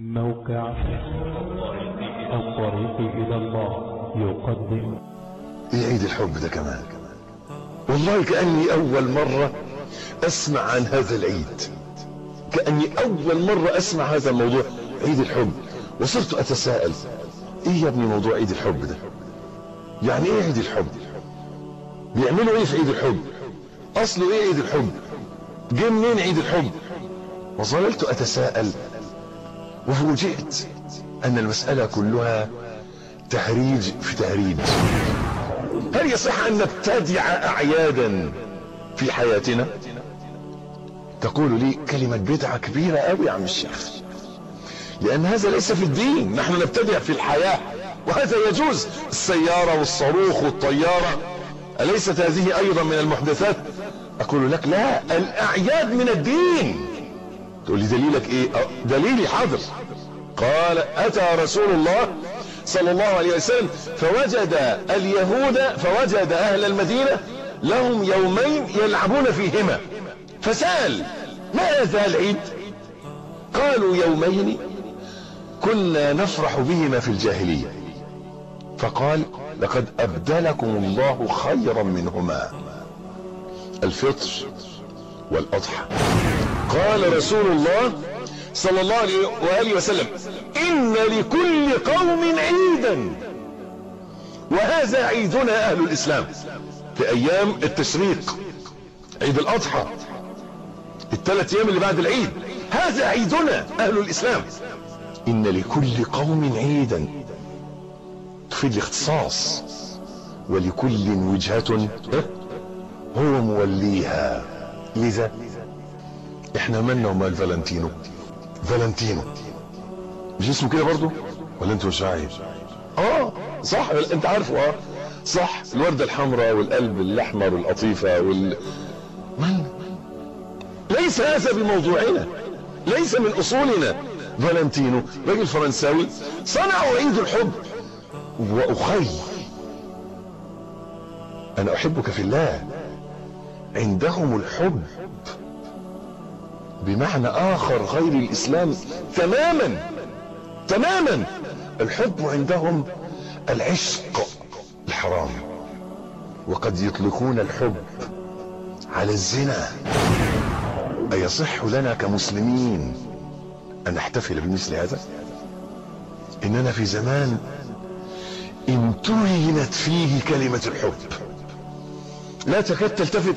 موقع الطريق إلى الله يقدم. إيه عيد الحب ده كمان. والله كأني أول مرة أسمع عن هذا العيد. كأني أول مرة أسمع هذا الموضوع عيد الحب. وصرت أتساءل إيه يا ابني موضوع عيد الحب ده؟ يعني إيه عيد الحب؟ بيعملوا إيه في عيد الحب؟ أصله إيه عيد الحب؟ جه منين عيد الحب؟ وظللت أتساءل وفوجئت أن المسألة كلها تهريج في تهريج هل يصح أن نبتدع أعيادا في حياتنا؟ تقول لي كلمة بدعة كبيرة قوي يا عم الشيخ. لأن هذا ليس في الدين نحن نبتدع في الحياة وهذا يجوز. السيارة والصاروخ والطيارة أليست هذه أيضا من المحدثات؟ أقول لك لا الأعياد من الدين. تقول لي دليلك إيه؟ دليلي حاضر. قال أتى رسول الله صلى الله عليه وسلم فوجد اليهود فوجد أهل المدينة لهم يومين يلعبون فيهما. فسأل ما هذا العيد؟ قالوا يومين كنا نفرح بهما في الجاهلية. فقال لقد أبدلكم الله خيرا منهما. الفطر والأضحى. قال رسول الله صلى الله عليه وآله وسلم إن لكل قوم عيدا. وهذا عيدنا أهل الإسلام في أيام التشريق عيد الأضحى الثلاث أيام اللي بعد العيد. هذا عيدنا أهل الإسلام. إن لكل قوم عيدا. تفيد الاختصاص. ولكل وجهة هو موليها. لذا؟ إحنا مالنا ومال فالنتينو؟ فالنتينو. مش اسمه كده برضو ولا انت مش عارف آه صح انت عارفه آه. صح الوردة الحمراء والقلب الأحمر والقطيفة وال مالنا ليس هذا بموضوعنا. ليس من أصولنا. فالنتينو راجل فرنساوي صنعوا عيد الحب. وأخي أنا أحبك في الله. عندهم الحب. بمعنى آخر غير الإسلام تماما تماما. الحب عندهم العشق الحرام وقد يطلقون الحب على الزنا. أيصح لنا كمسلمين أن نحتفل بمثل هذا؟ إننا في زمان امتهنت فيه كلمة الحب. لا تكاد تلتفت.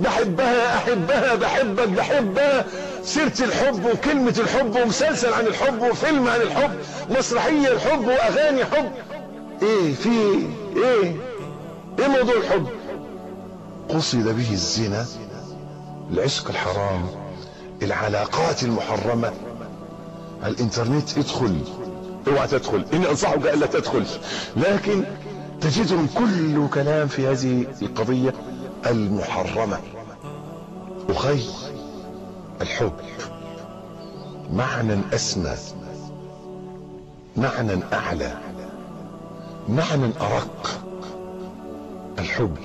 بحبها أحبها بحبك بحبها. سيرة الحب وكلمة الحب ومسلسل عن الحب وفيلم عن الحب مسرحية الحب وأغاني حب. إيه في إيه إيه موضوع الحب؟ قصد به الزنا العشق الحرام العلاقات المحرمة. الإنترنت ادخل اوعى تدخل إني أنصحك الا تدخل. لكن تجدهم كل كلام في هذه القضية المحرمة. أخي الحب. معنى أسمى. معنى أعلى. معنى أرق. الحب.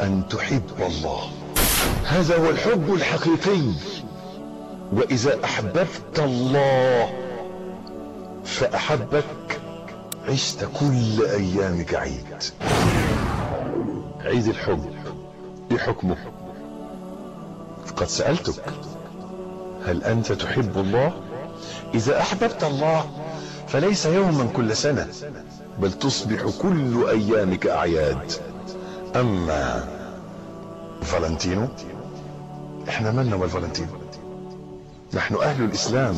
أن تحب الله. هذا هو الحب الحقيقي. وإذا أحببت الله فأحبك عشت كل أيامك عيد. عيد الحب. إيه حكمه قد سألتك هل أنت تحب الله؟ إذا أحببت الله فليس يوما كل سنة بل تصبح كل أيامك أعياد. أما فالنتينو إحنا مالنا والفالنتينو نحن أهل الإسلام.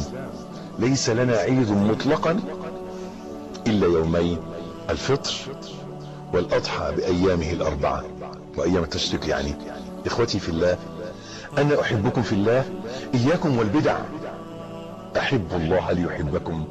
ليس لنا عيد مطلقا إلا يومين الفطر والأضحى بأيامه الأربعة. وأيام التشريق يعني. إخوتي في الله أنا أحبكم في الله إياكم والبدع. احب الله ليحبكم.